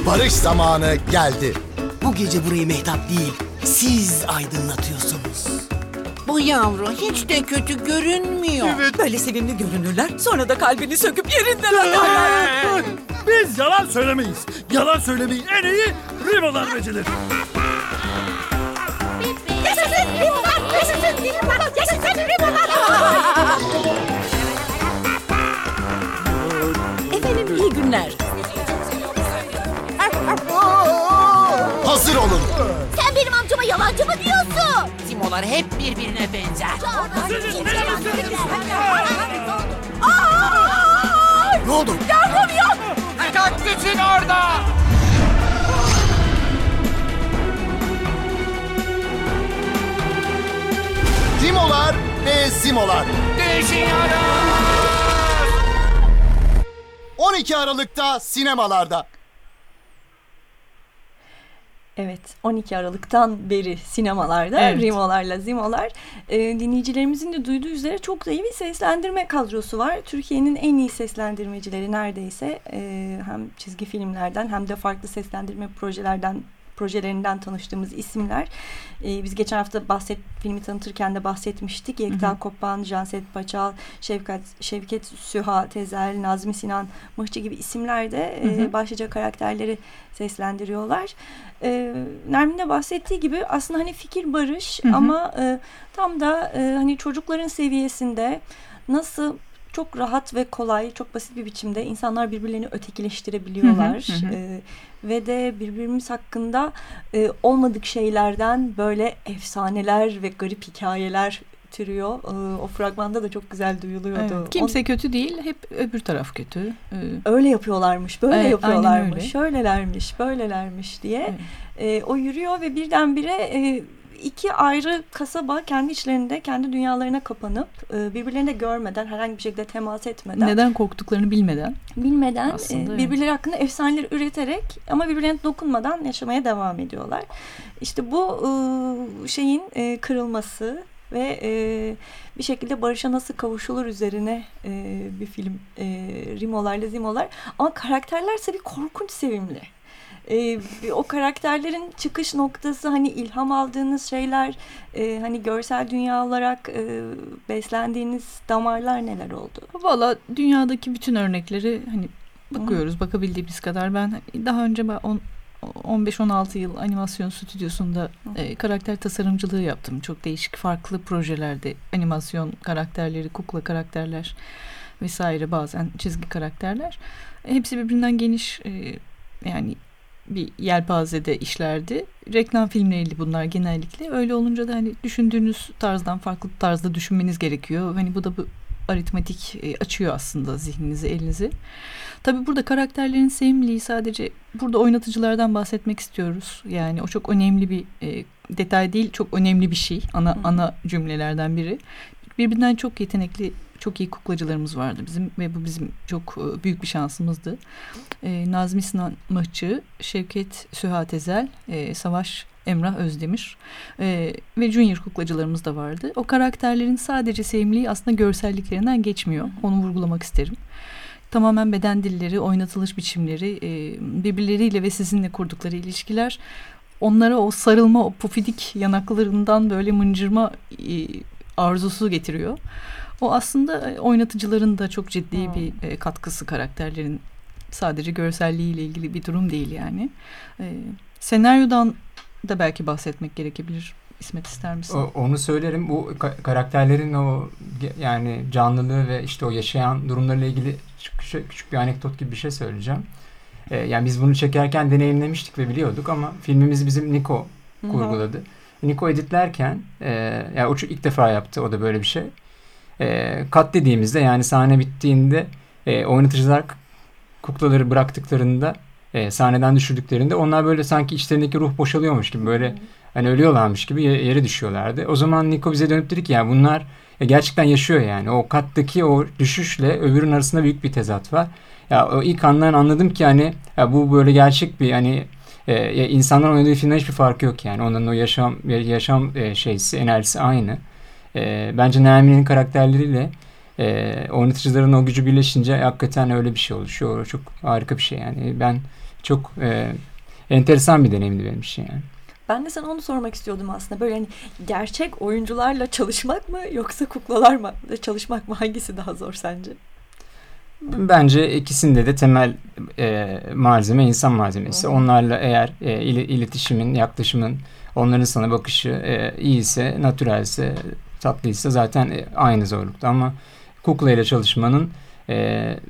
Barış zamanı geldi. Bu gece burayı Mehtap değil, siz aydınlatıyorsunuz. Bu yavru hiç de kötü görünmüyor. Böyle sevimli görünürler. Sonra da kalbini söküp yerinden atarlar. Biz yalan söylemeyiz. Yalan söylemeyi en iyi Rimo'lar becerir. Yaşasın rimolar! Yaşasın rimolar! Yaşasın rimolar! Efendim iyi günler. Hazır olun. Yalancı mı diyorsun? Simolar hep birbirine benzer. Ne oldu? Yavrum yok! Kaktüsün orada. Rimolar ve Zimolar. Düşüyoruz. 12 Aralık'ta sinemalarda. Evet 12 Aralık'tan beri sinemalarda Evet. Rimolarla Zimolar e, dinleyicilerimizin de duyduğu üzere çok da iyi bir seslendirme kadrosu var. Türkiye'nin en iyi seslendirmecileri neredeyse e, hem çizgi filmlerden hem de farklı seslendirme projelerden projelerinden tanıştığımız isimler. E, biz geçen hafta bahset filmi tanıtırken de bahsetmiştik. Yekta Kopan, Janset Paçal, Şevket, Şevket Süha Tezel, Nazmi Sinan Mıhçı gibi isimler de e, Hı hı. başlıca karakterleri seslendiriyorlar. E, Nermin de bahsettiği gibi aslında hani fikir barış Hı hı. ama e, tam da e, hani çocukların seviyesinde nasıl çok rahat ve kolay, çok basit bir biçimde insanlar birbirlerini ötekileştirebiliyorlar. Hı hı, hı hı. E, ve de birbirimiz hakkında e, olmadık şeylerden böyle efsaneler ve garip hikayeler türüyor. E, o fragmanda da çok güzel duyuluyordu. Evet, kimse kötü değil, hep öbür taraf kötü. Ee, öyle yapıyorlarmış, böyle Evet, yapıyorlarmış, öyle. şöylelermiş, böylelermiş diye Evet. e, o yürüyor ve birdenbire e, iki ayrı kasaba kendi içlerinde, kendi dünyalarına kapanıp e, birbirlerini de görmeden, herhangi bir şekilde temas etmeden, neden korktuklarını bilmeden. bilmeden Aslında e, evet. birbirleri hakkında efsaneler üreterek ama birbirlerine dokunmadan yaşamaya devam ediyorlar. İşte bu e, şeyin e, kırılması ve e, bir şekilde barışa nasıl kavuşulur üzerine e, bir film. E, Rimolarla Zimolar. Ama karakterlerse bir korkunç sevimli. E, o karakterlerin çıkış noktası hani ilham aldığınız şeyler e, hani görsel dünya olarak e, beslendiğiniz damarlar neler oldu? Valla dünyadaki bütün örnekleri hani bakıyoruz bakabildiğimiz kadar. Ben hani daha önce ben on- 15-16 yıl animasyon stüdyosunda e, karakter tasarımcılığı yaptım. Çok değişik farklı projelerde animasyon karakterleri, kukla karakterler vesaire bazen çizgi karakterler. Hepsi birbirinden geniş e, yani bir yelpazede işlerdi. Reklam filmleriydi bunlar genellikle. Öyle olunca da hani düşündüğünüz tarzdan farklı tarzda düşünmeniz gerekiyor. Hani bu da bu aritmatik e, açıyor aslında zihninizi, elinizi. Tabii burada karakterlerin sevimliliği sadece burada oynatıcılardan bahsetmek istiyoruz. Yani o çok önemli bir e, detay değil, çok önemli bir şey. Ana ana cümlelerden biri. Birbirinden çok yetenekli, çok iyi kuklacılarımız vardı bizim ve bu bizim çok e, büyük bir şansımızdı. E, Nazmi Sinan Mıhçı, Şevket Süha Tezel, e, Savaş Emrah Özdemir e, ve junior kuklacılarımız da vardı. O karakterlerin sadece sevimliliği aslında görselliklerinden geçmiyor. Onu vurgulamak isterim. Tamamen beden dilleri, oynatılış biçimleri, e, birbirleriyle ve sizinle kurdukları ilişkiler onlara o sarılma, o pufidik yanaklarından böyle mıncırma e, arzusu getiriyor. O aslında e, oynatıcıların da çok ciddi hmm. bir e, katkısı karakterlerin sadece görselliğiyle ilgili bir durum değil yani. E, senaryodan da belki bahsetmek gerekebilir. İsmet ister misin? O, onu söylerim. Bu ka- karakterlerin o yani canlılığı ve işte o yaşayan durumlarla ilgili küçük, küçük bir anekdot gibi bir şey söyleyeceğim. Ee, yani biz bunu çekerken deneyimlemiştik ve biliyorduk ama filmimizi bizim Niko kurguladı. Hı-hı. Niko editlerken e, yani o ilk defa yaptı o da böyle bir şey. E, kat dediğimizde yani sahne bittiğinde e, oynatıcılar kuklaları bıraktıklarında e, sahneden düşürdüklerinde onlar böyle sanki içlerindeki ruh boşalıyormuş gibi böyle hani ölüyorlarmış gibi yere düşüyorlardı. O zaman Niko bize dönüp dedi ki ya bunlar ya gerçekten yaşıyor yani. O kattaki o düşüşle öbürün arasında büyük bir tezat var. Ya o ilk andan anladım ki hani ya bu böyle gerçek bir hani e, insanların oynadığı filmden hiçbir farkı yok yani. Onların o yaşam yaşam e, şeysi, enerjisi aynı. E, bence Nermin'in karakterleriyle e, oynatıcıların o gücü birleşince hakikaten öyle bir şey oluşuyor. Çok harika bir şey yani. Ben çok e, enteresan bir deneyimdi benim için yani. Ben de sana onu sormak istiyordum aslında. Böyle hani gerçek oyuncularla çalışmak mı yoksa kuklalarla çalışmak mı? Hangisi daha zor sence? Bence ikisinde de temel e, malzeme insan malzemesi. Onlarla eğer e, iletişimin, yaklaşımın, onların sana bakışı e, iyiyse, natürelse, tatlıysa zaten e, aynı zorlukta. Ama kukla ile çalışmanın e,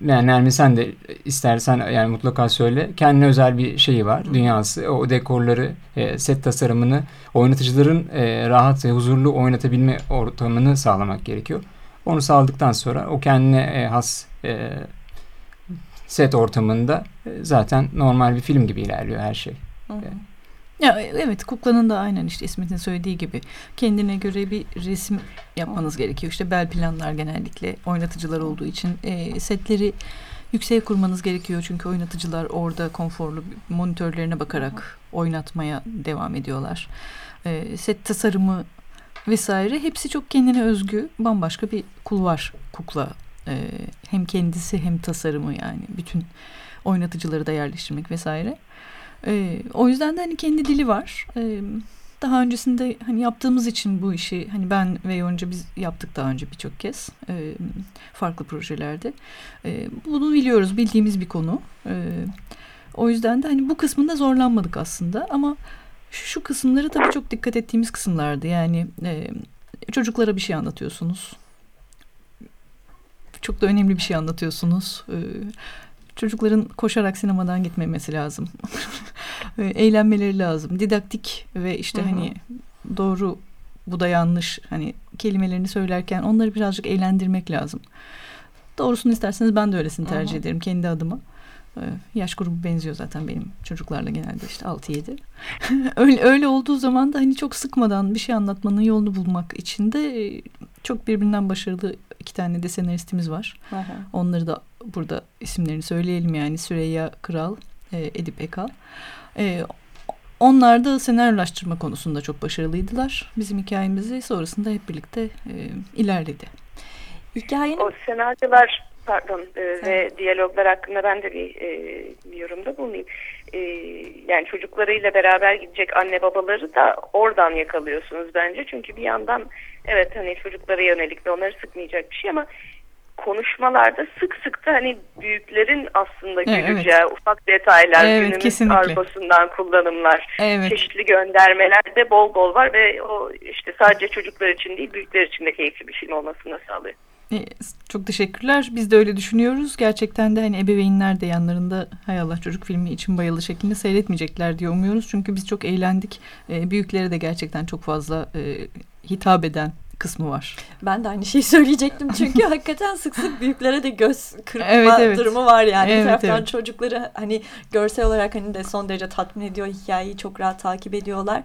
yani Nermin sen de istersen yani mutlaka söyle. Kendine özel bir şeyi var. Dünyası. O dekorları, e, set tasarımını oynatıcıların e, rahat ve huzurlu oynatabilme ortamını sağlamak gerekiyor. Onu sağladıktan sonra o kendine e, has e, set ortamında e, zaten normal bir film gibi ilerliyor her şey. Hı hı. Ya evet kuklanın da aynen işte İsmet'in söylediği gibi kendine göre bir resim yapmanız gerekiyor. İşte bel planlar genellikle oynatıcılar olduğu için e, setleri yüksek kurmanız gerekiyor. Çünkü oynatıcılar orada konforlu monitörlerine bakarak oynatmaya devam ediyorlar. E, set tasarımı vesaire hepsi çok kendine özgü bambaşka bir kulvar kukla. E, hem kendisi hem tasarımı yani bütün oynatıcıları da yerleştirmek vesaire. E, o yüzden de hani kendi dili var. E, daha öncesinde hani yaptığımız için bu işi hani ben ve Yonca biz yaptık daha önce birçok kez e, farklı projelerde. E, bunu biliyoruz, bildiğimiz bir konu. E, o yüzden de hani bu kısmında zorlanmadık aslında ama şu kısımları tabii çok dikkat ettiğimiz kısımlardı. Yani e, çocuklara bir şey anlatıyorsunuz. Çok da önemli bir şey anlatıyorsunuz. E, çocukların koşarak sinemadan gitmemesi lazım. <laughs> Eğlenmeleri lazım. Didaktik ve işte Hı-hı. hani doğru bu da yanlış hani kelimelerini söylerken onları birazcık eğlendirmek lazım. Doğrusunu isterseniz ben de öylesini tercih Hı-hı. ederim kendi adıma. Ee, yaş grubu benziyor zaten benim çocuklarla genelde işte 6-7. <laughs> öyle, öyle olduğu zaman da hani çok sıkmadan bir şey anlatmanın yolunu bulmak için de çok birbirinden başarılı iki tane de senaristimiz var. Aha. Onları da burada isimlerini söyleyelim yani Süreyya Kral, e, Edip Ekal. E, onlar da senaryolaştırma konusunda çok başarılıydılar. Bizim hikayemizi sonrasında hep birlikte e, ilerledi. Hikayenin... O senaryolar pardon e, ve diyaloglar hakkında ben de bir, e, bir yorumda bulunayım. E, yani çocuklarıyla beraber gidecek anne babaları da oradan yakalıyorsunuz bence. Çünkü bir yandan evet hani çocuklara yönelik ve onları sıkmayacak bir şey ama konuşmalarda sık sık da hani büyüklerin aslında güleceği evet. ufak detaylar, evet, günümüz kesinlikle. argosundan kullanımlar, evet. çeşitli göndermeler de bol bol var ve o işte sadece çocuklar için değil büyükler için de keyifli bir film olmasını sağlıyor. E, çok teşekkürler. Biz de öyle düşünüyoruz. Gerçekten de hani ebeveynler de yanlarında hay Allah çocuk filmi için bayılı şeklinde seyretmeyecekler diye umuyoruz. Çünkü biz çok eğlendik. E, büyüklere de gerçekten çok fazla e, hitap eden kısmı var. Ben de aynı şeyi söyleyecektim çünkü <laughs> hakikaten sık sık büyüklere de göz kırpma evet, evet. durumu var yani. Evet, bir taraftan evet. çocukları hani görsel olarak hani de son derece tatmin ediyor hikayeyi çok rahat takip ediyorlar.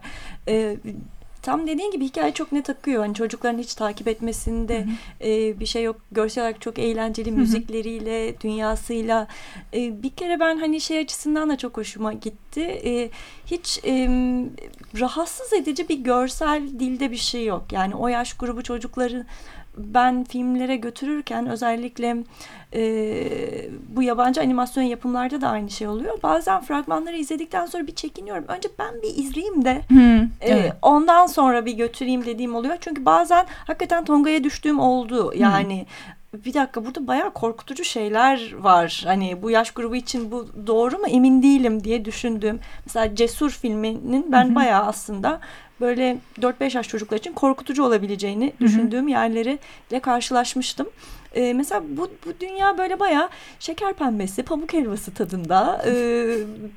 Ee, tam dediğin gibi hikaye çok net akıyor. Hani çocukların hiç takip etmesinde e, bir şey yok. Görsel olarak çok eğlenceli Hı-hı. müzikleriyle, dünyasıyla. E, bir kere ben hani şey açısından da çok hoşuma gitti. E, hiç e, rahatsız edici bir görsel dilde bir şey yok. Yani o yaş grubu çocukları ben filmlere götürürken özellikle e, bu yabancı animasyon yapımlarda da aynı şey oluyor. Bazen fragmanları izledikten sonra bir çekiniyorum. Önce ben bir izleyeyim de Hmm, e, evet. ondan sonra bir götüreyim dediğim oluyor. Çünkü bazen hakikaten Tonga'ya düştüğüm oldu. Yani bir dakika burada bayağı korkutucu şeyler var. Hani bu yaş grubu için bu doğru mu emin değilim diye düşündüğüm. Mesela Cesur filminin ben Hı hı. bayağı aslında böyle 4-5 yaş çocuklar için korkutucu olabileceğini hı. düşündüğüm yerleriyle karşılaşmıştım. Ee, mesela bu, bu dünya böyle bayağı şeker pembesi, pamuk helvası tadında e,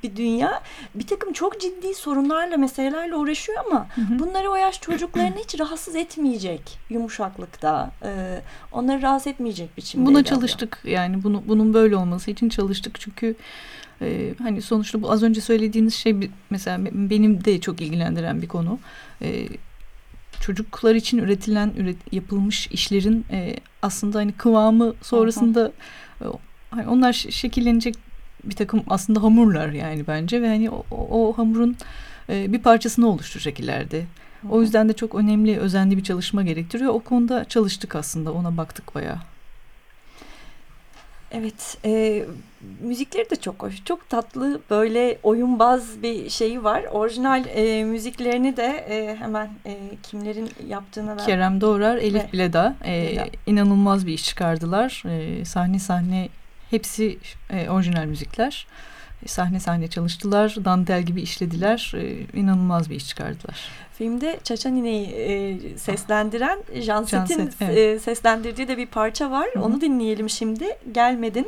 bir dünya. Bir takım çok ciddi sorunlarla, meselelerle uğraşıyor ama bunları o yaş çocuklarını hiç rahatsız etmeyecek yumuşaklıkta. e, onları rahatsız etmeyecek biçimde. Buna alıyor. çalıştık yani bunu, bunun böyle olması için çalıştık çünkü e, hani sonuçta bu az önce söylediğiniz şey mesela be- benim de çok ilgilendiren bir konu. E, çocuklar için üretilen üret, yapılmış işlerin e, aslında hani kıvamı sonrasında e, hani onlar şekillenecek bir takım aslında hamurlar yani bence ve hani o, o, o hamurun e, bir parçasını oluşturacak ileride. O yüzden de çok önemli, özenli bir çalışma gerektiriyor. O konuda çalıştık aslında, ona baktık bayağı. Evet, e, müzikleri de çok hoş. Çok tatlı böyle oyunbaz bir şeyi var. Orijinal e, müziklerini de e, hemen e, kimlerin yaptığına ben... Kerem Doğrar, Ve- Elif Bileda e, Bileda. inanılmaz bir iş çıkardılar. E, sahne sahne hepsi e, orijinal müzikler. E, sahne sahne çalıştılar, dantel gibi işlediler. E, inanılmaz bir iş çıkardılar. Filmde Çaça Nine'yi e, seslendiren Janset'in Janset, evet. e, seslendirdiği de bir parça var. Hı hı. Onu dinleyelim şimdi. Gelmedin.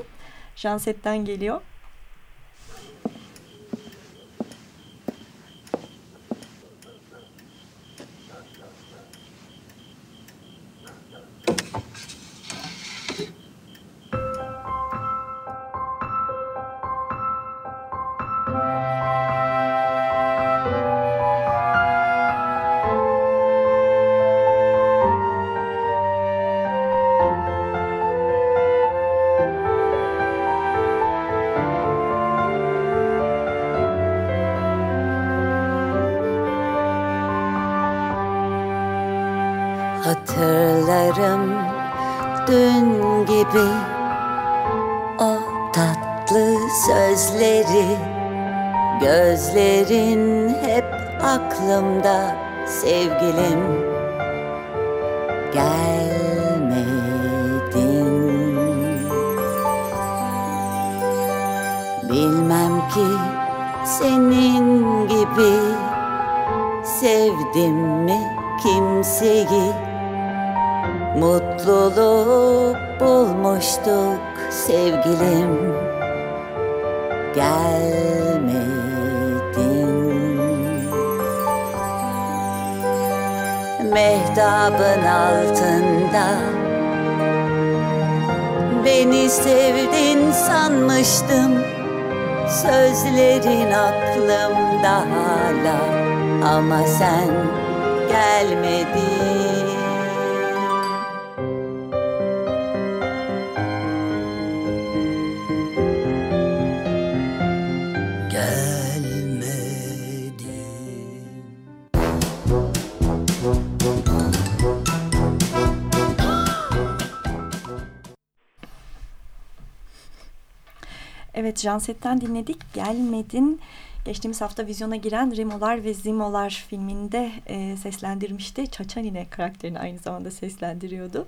Janset'ten geliyor. Sevdin sanmıştım. Sözlerin aklımda hala. Ama sen gelmedin Janset'ten dinledik. Gelmedin. Geçtiğimiz hafta vizyona giren Rimolar ve Zimolar filminde e, seslendirmişti. Çaçanine karakterini aynı zamanda seslendiriyordu.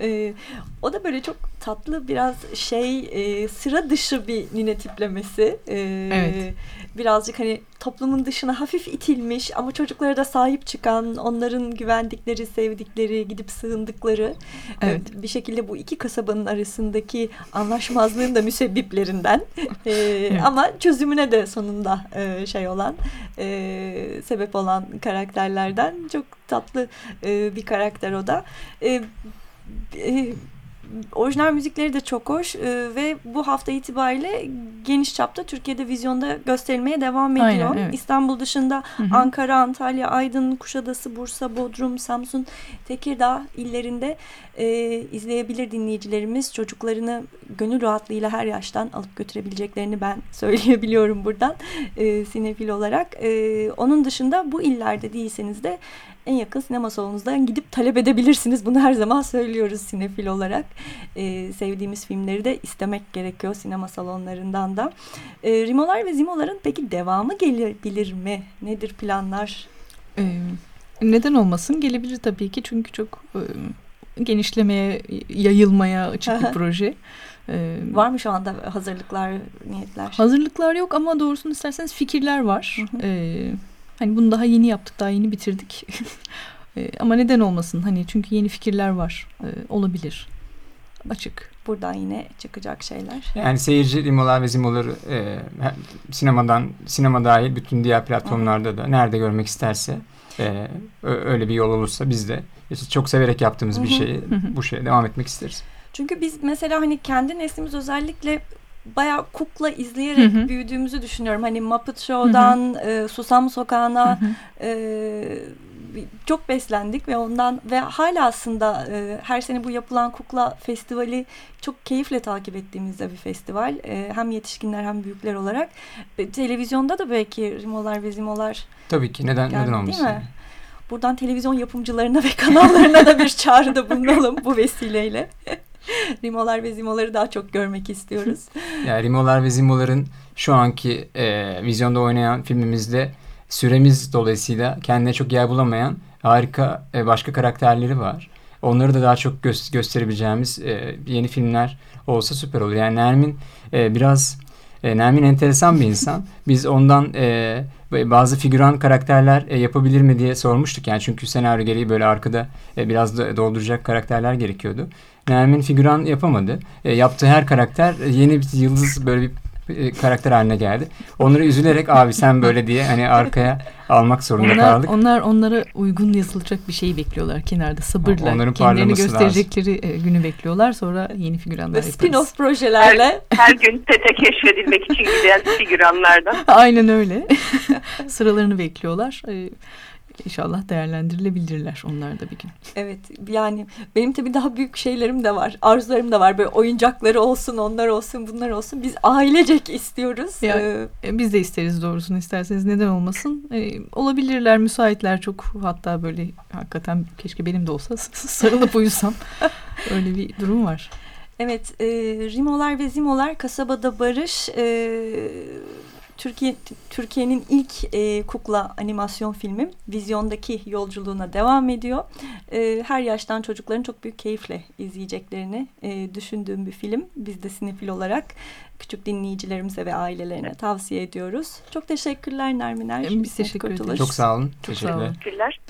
E, o da böyle çok tatlı biraz şey e, sıra dışı bir nine tiplemesi. E, Evet. Birazcık hani toplumun dışına hafif itilmiş ama çocuklara da sahip çıkan, onların güvendikleri, sevdikleri, gidip sığındıkları e, Evet. bir şekilde bu iki kasabanın arasındaki anlaşmazlığın da müsebbiplerinden E, ama çözümüne de sonunda e, şey olan e, sebep olan karakterlerden çok tatlı e, bir karakter o da. E, e, orijinal müzikleri de çok hoş e, ve bu hafta itibariyle geniş çapta Türkiye'de vizyonda gösterilmeye devam ediyor. Aynen, evet. İstanbul dışında Hı hı. Ankara, Antalya, Aydın, Kuşadası, Bursa, Bodrum, Samsun, Tekirdağ illerinde e, izleyebilir dinleyicilerimiz. Çocuklarını gönül rahatlığıyla her yaştan alıp götürebileceklerini ben <laughs> söyleyebiliyorum buradan e, sinefil olarak. E, onun dışında bu illerde değilseniz de en yakın sinema salonunuzdan gidip talep edebilirsiniz. Bunu her zaman söylüyoruz sinefil olarak. E, sevdiğimiz filmleri de istemek gerekiyor sinema salonlarından da. E, Rimolar ve Zimolar'ın peki devamı gelebilir mi? Nedir planlar? Ee, neden olmasın? Gelebilir tabii ki çünkü çok e, genişlemeye, yayılmaya açık bir <laughs> proje. Ee, var mı şu anda hazırlıklar, niyetler? Hazırlıklar yok ama doğrusunu isterseniz fikirler var. Hı hı. Ee, hani bunu daha yeni yaptık, daha yeni bitirdik. <laughs> ee, ama neden olmasın? Hani çünkü yeni fikirler var. Ee, olabilir. Açık. Buradan yine çıkacak şeyler. Yani seyirci limolar ve zimoları e, sinemadan, sinema dahil bütün diğer platformlarda da nerede görmek isterse e, öyle bir yol olursa biz de çok severek yaptığımız bir şeyi bu şeye devam etmek isteriz. Çünkü biz mesela hani kendi neslimiz özellikle bayağı kukla izleyerek hı hı. büyüdüğümüzü düşünüyorum. Hani Muppet Show'dan hı hı. E, Susam Sokağı'na hı hı. E, çok beslendik ve ondan ve hala aslında e, her sene bu yapılan kukla festivali çok keyifle takip ettiğimizde bir festival. E, hem yetişkinler hem büyükler olarak. E, televizyonda da belki Rimolar ve Zimolar Tabii ki neden geldi, neden olmasın? Değil mi? Buradan televizyon yapımcılarına ve kanallarına da bir çağrıda bulunalım bu vesileyle. <laughs> <laughs> Rimolar ve Zimoları daha çok görmek istiyoruz. <laughs> yani Rimolar ve Zimoların şu anki e, vizyonda oynayan filmimizde süremiz dolayısıyla kendine çok yer bulamayan harika e, başka karakterleri var. Onları da daha çok gö gösterebileceğimiz e, yeni filmler olsa süper olur. Yani Nermin e, biraz e, Nermin enteresan bir insan. <laughs> Biz ondan e, bazı figüran karakterler e, yapabilir mi diye sormuştuk. Yani çünkü senaryo gereği böyle arkada e, biraz da dolduracak karakterler gerekiyordu. Nermin figüran yapamadı. E, yaptığı her karakter e, yeni bir yıldız böyle bir e, karakter haline geldi. Onları üzülerek abi sen böyle diye hani arkaya almak zorunda onlar, kaldık. Onlar onlara uygun yazılacak bir şey bekliyorlar kenarda sabırla. Onların kendilerini gösterecekleri lazım. günü bekliyorlar. Sonra yeni figüranlar yaparız. Spin-off projelerle. Her, her gün tete keşfedilmek için giden figüranlardan. <laughs> Aynen öyle. <laughs> Sıralarını bekliyorlar. İnşallah değerlendirilebilirler onlar da bir gün. Evet yani benim tabii daha büyük şeylerim de var. Arzularım da var. Böyle oyuncakları olsun, onlar olsun, bunlar olsun. Biz ailecek istiyoruz. Ya, ee, biz de isteriz doğrusunu isterseniz neden olmasın. Ee, olabilirler, müsaitler çok. Hatta böyle hakikaten keşke benim de olsa sarılıp uyusam. <laughs> Öyle bir durum var. Evet, e, Rimolar ve Zimolar Kasabada Barış e, Türkiye Türkiye'nin ilk e, kukla animasyon filmi vizyondaki yolculuğuna devam ediyor. E, her yaştan çocukların çok büyük keyifle izleyeceklerini e, düşündüğüm bir film. Biz de sinefil olarak küçük dinleyicilerimize ve ailelerine tavsiye ediyoruz. Çok teşekkürler Nerminer. Biz teşekkür ederiz. Çok sağ olun. Çok teşekkürler. teşekkürler.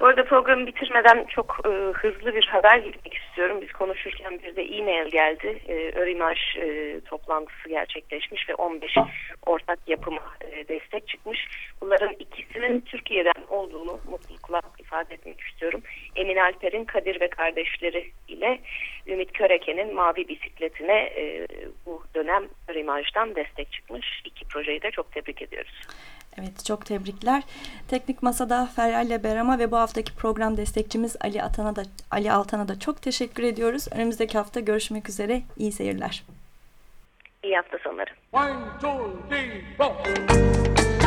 Bu arada programı bitirmeden çok e, hızlı bir haber gitmek istiyorum. Biz konuşurken bir de e-mail geldi. E, Örimaj e, toplantısı gerçekleşmiş ve 15 ortak yapıma e, destek çıkmış. Bunların ikisinin Türkiye'den olduğunu mutlulukla ifade etmek istiyorum. Emin Alper'in Kadir ve kardeşleri ile Ümit Köreke'nin Mavi Bisikletine e, bu dönem Örimaj'dan destek çıkmış. İki projeyi de çok tebrik ediyoruz. Evet çok tebrikler. Teknik Masa'da Feryal Berama ve bu haftaki program destekçimiz Ali Atan'a da Ali Altan'a da çok teşekkür ediyoruz. Önümüzdeki hafta görüşmek üzere. İyi seyirler. İyi hafta sonları. One, two, three, four.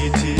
city.